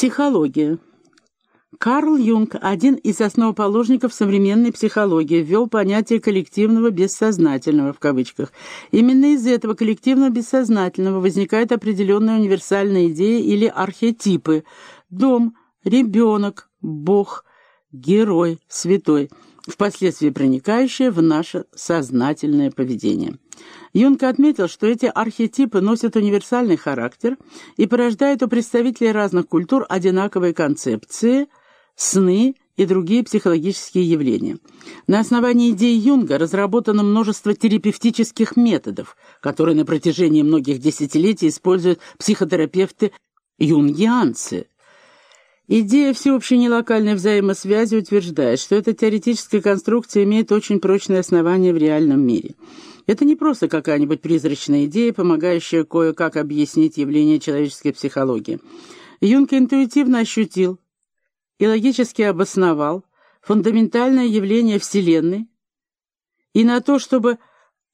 Психология. Карл Юнг, один из основоположников современной психологии, ввел понятие коллективного бессознательного в кавычках. Именно из этого коллективного бессознательного возникают определенные универсальные идеи или архетипы. Дом, ребенок, Бог, герой, святой, впоследствии проникающие в наше сознательное поведение. Юнг отметил, что эти архетипы носят универсальный характер и порождают у представителей разных культур одинаковые концепции, сны и другие психологические явления. На основании идей Юнга разработано множество терапевтических методов, которые на протяжении многих десятилетий используют психотерапевты юнгианцы. Идея всеобщей нелокальной взаимосвязи утверждает, что эта теоретическая конструкция имеет очень прочное основание в реальном мире – это не просто какая-нибудь призрачная идея, помогающая кое-как объяснить явление человеческой психологии. Юнг интуитивно ощутил и логически обосновал фундаментальное явление Вселенной, и на то, чтобы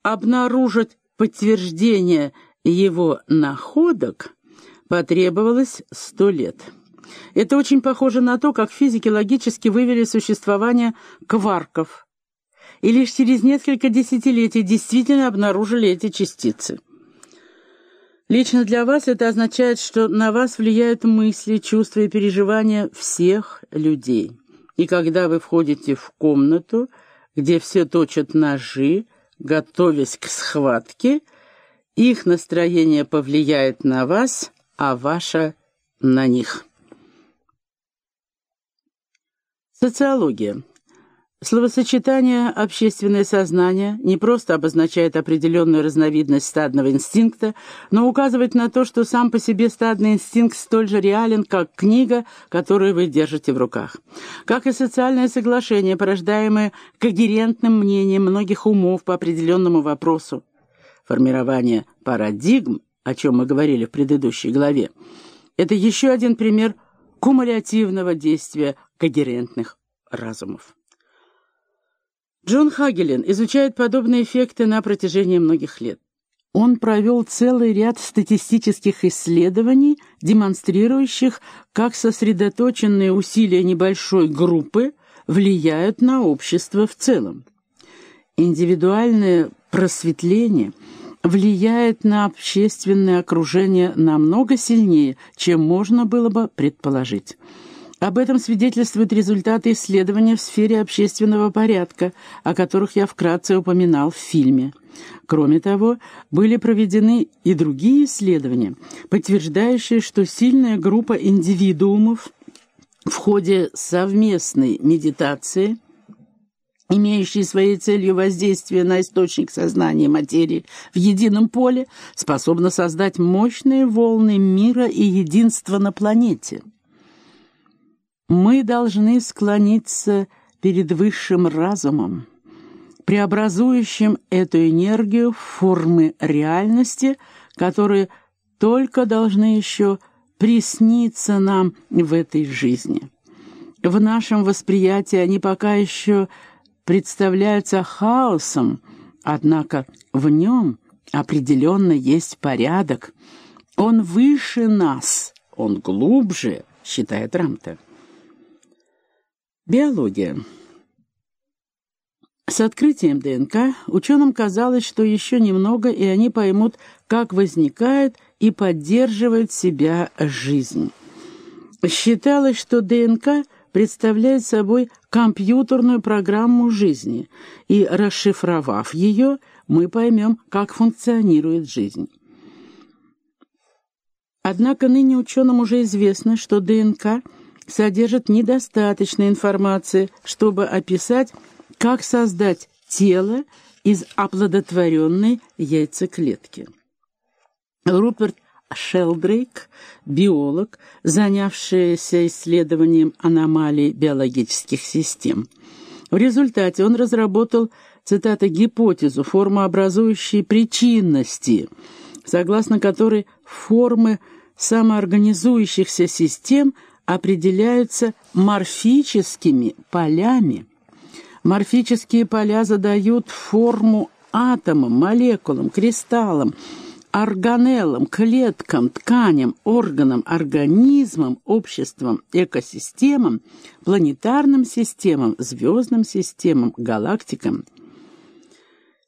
обнаружить подтверждение его находок, потребовалось сто лет. Это очень похоже на то, как физики логически вывели существование кварков – и лишь через несколько десятилетий действительно обнаружили эти частицы. Лично для вас это означает, что на вас влияют мысли, чувства и переживания всех людей. И когда вы входите в комнату, где все точат ножи, готовясь к схватке, их настроение повлияет на вас, а ваше — на них. Социология. Словосочетание «общественное сознание» не просто обозначает определенную разновидность стадного инстинкта, но указывает на то, что сам по себе стадный инстинкт столь же реален, как книга, которую вы держите в руках. Как и социальное соглашение, порождаемое когерентным мнением многих умов по определенному вопросу. Формирование парадигм, о чем мы говорили в предыдущей главе, это еще один пример кумулятивного действия когерентных разумов. Джон Хагелен изучает подобные эффекты на протяжении многих лет. Он провел целый ряд статистических исследований, демонстрирующих, как сосредоточенные усилия небольшой группы влияют на общество в целом. Индивидуальное просветление влияет на общественное окружение намного сильнее, чем можно было бы предположить. Об этом свидетельствуют результаты исследования в сфере общественного порядка, о которых я вкратце упоминал в фильме. Кроме того, были проведены и другие исследования, подтверждающие, что сильная группа индивидуумов в ходе совместной медитации, имеющей своей целью воздействие на источник сознания материи в едином поле, способна создать мощные волны мира и единства на планете. Мы должны склониться перед высшим разумом, преобразующим эту энергию в формы реальности, которые только должны еще присниться нам в этой жизни. В нашем восприятии они пока еще представляются хаосом, однако в нем определенно есть порядок. Он выше нас, он глубже, считает Рамте. Биология. С открытием ДНК ученым казалось, что еще немного, и они поймут, как возникает и поддерживает себя жизнь. Считалось, что ДНК представляет собой компьютерную программу жизни, и, расшифровав ее, мы поймем, как функционирует жизнь. Однако ныне ученым уже известно, что ДНК – содержит недостаточно информации, чтобы описать, как создать тело из оплодотворенной яйцеклетки. Руперт Шелдрейк, биолог, занявшийся исследованием аномалий биологических систем. В результате он разработал, цитата, гипотезу формообразующей причинности, согласно которой формы самоорганизующихся систем – определяются морфическими полями. Морфические поля задают форму атомам, молекулам, кристаллам, органеллам, клеткам, тканям, органам, организмам, обществам, экосистемам, планетарным системам, звездным системам, галактикам –